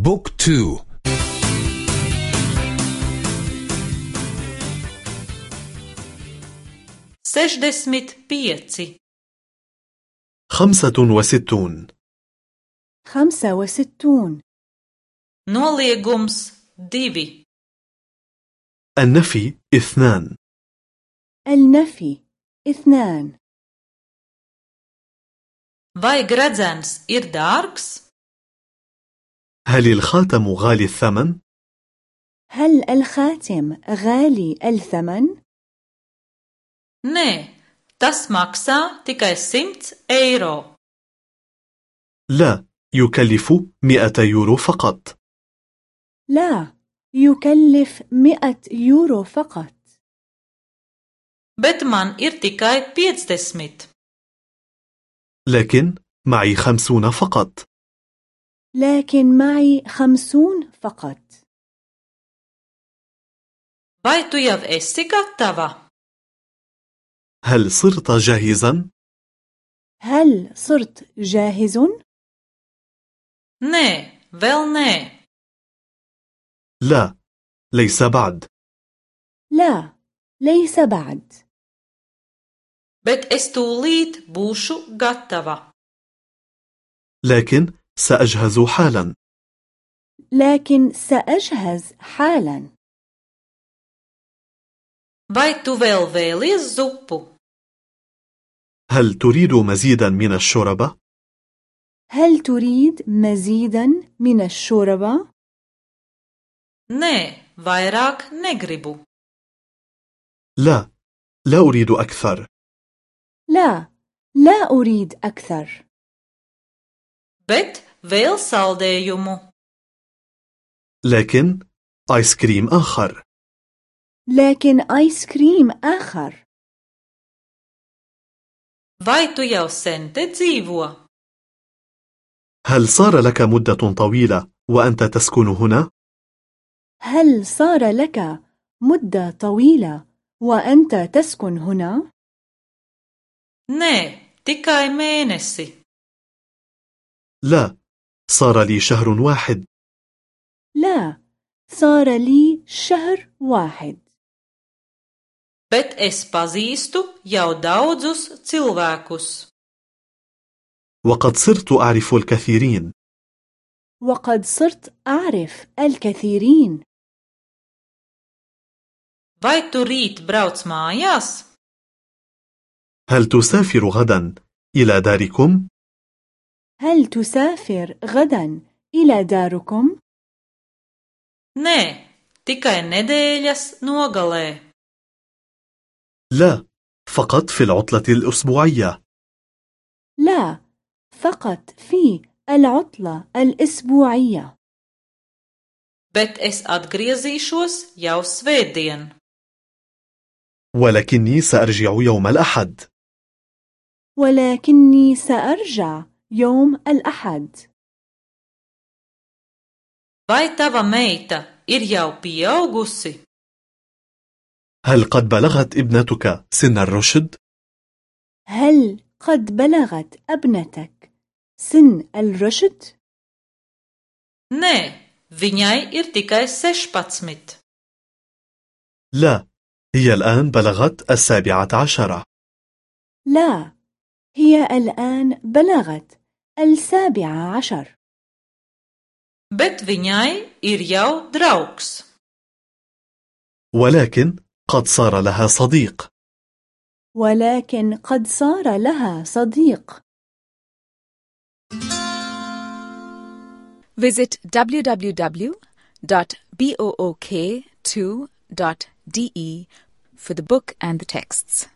بوك تو. سešdesmit pieci خمسة وستون. خمسة وستون. noliegums divi النفي اثنان. النفي اثنان. Vai gredzens ir dārgs? هل الخاتم غالي الثمن؟ هل الخاتم غالي الثمن؟ nē tas maksā tikai 100 eiro لا يكلف مئة يورو فقط. لا يكلف مئة يورو فقط. bet man ir tikai 50 لكن معي خمسون فقط. لكن معي خمسون فقط. Vai tu jau esi gatava هل صرت جاهزا؟ هل صرت جاهز؟ nē vēl nē لا ليس بعد. لا ليس بعد. Bet es tūlīt būšu gatava. لكن سأجهز حالا. لكن سأجهز حالا. Vai tu vēl vēlies zupu? هل تريد مزيدا من الشوربة؟ هل تريد مزيدا من الشوربة؟ nē vairāk negribu. لا لا أريد أكثر. لا لا أريد أكثر. Bet vēl saldējumu. لكن آيس كريم آخر. لكن آيس كريم آخر. Vai tu jau sen te dzīvo? هل صار لك مدة طويلة وأنت تسكن هنا؟ هل صار لك مدة طويلة وأنت تسكن هنا؟ nē tikai mēnesi. لا صار لي شهر واحد. لا صار لي شهر واحد. Bet es pazīstu jau daudzus cilvēkus. وقد صرت أعرف الكثيرين. وقد صرت أعرف الكثيرين. Vai tu rīt brauc mājās? هل تسافر غدا إلى داركم؟ هل تسافر غدا إلى داركم؟ nē tikai nedēļas nogalē. لا فقط في العطلة الأسبوعية. لا فقط في العطلة الأسبوعية. Bet es atgriezīšos jau svētdien. ولكني سأرجع يوم الأحد. ولكني سأرجع يوم الأحد vai tava meita ir jau pieaugusi هل قد بلغت ابنتك سن الرشد؟ هل قد بلغت ابنتك سن الرشد؟ nē viņai ir tikai 16 لا هي الآن بلغت السابعة عشرة لا هي الآن بلغت السابعة عشر. Bet viņai ir jau draugs ولكن قد صار لها صديق. ولكن قد صار لها صديق. Visit www.book2.de for the book and the texts.